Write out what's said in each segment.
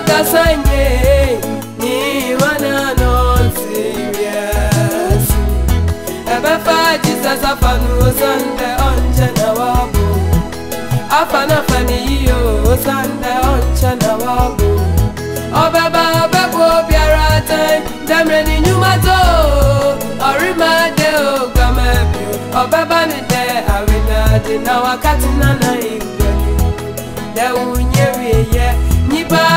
tasanye ni wana non serious ebe fa jesus afanu osande onche na wabu afana fani iyo osande onche na wabu ọbẹba ọbẹkọ obiara tan dẹmẹrẹ ni nyuma tó ọrìmọdé ogamẹbi ọbẹba ni dẹ àwìnàdì náà wákàtí nánà ìgbẹni dẹwùnyí.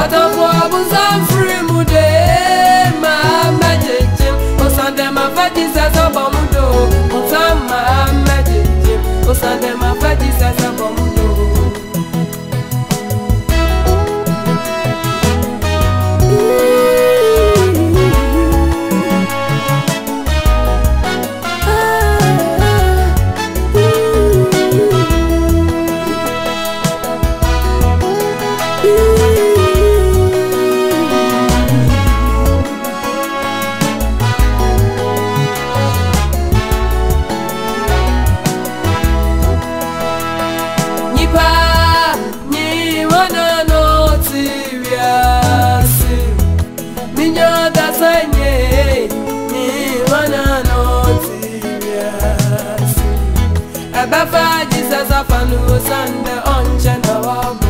ọtọfọ abusa nfiri mu de maa mẹjẹjẹ osandema fẹjisa sọbọ mu do nfa maa mẹjẹjẹ osandema. Abafa Jesus afanu osanda onche na wabu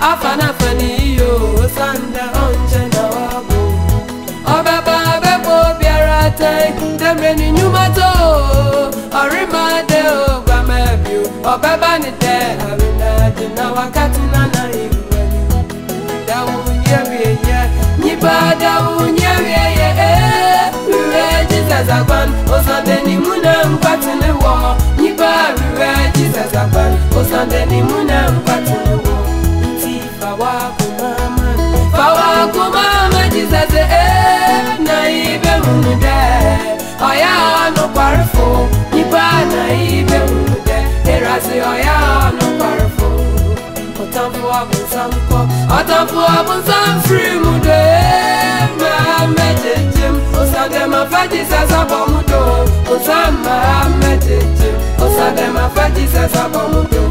Afana fani yo osanda onche na wabu Obaba abepo biara tai demre ni nyuma to Orima de o gwama biu Obaba ni de abina de na wakati na na iwe Dawu nyewe ye Nyipa dawu nyewe ye Eh, we Jesus afan osanda ni muni atamfua bunsamko atamfua bunsam free mu de ma mejejem osade ma faji sasa bomudo bunsam ma mejejem osade ma faji sasa bomudo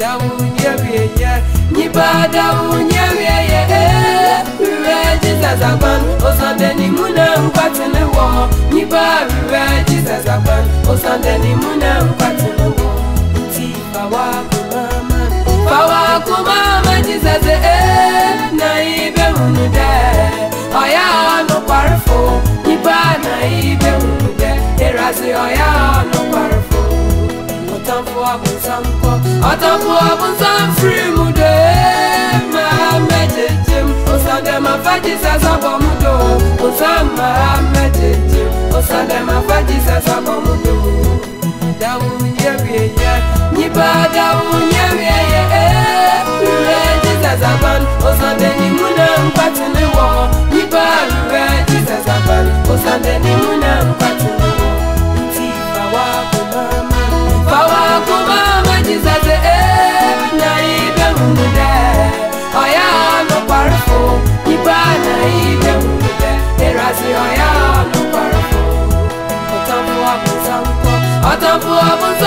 dawu nyewie ye nyiba dawu nyewie ye wiwe jesus agban osade ni muna nkwatene wɔ nyiba wiwe jesus agban osade ni muna nkwatene. kazi oyano parfo otampo abunsampo otampo abunsam free mude ma mejejem osande ma sa sabo mudo osam ma mejejem osande ma sa sabo mudo Bravo,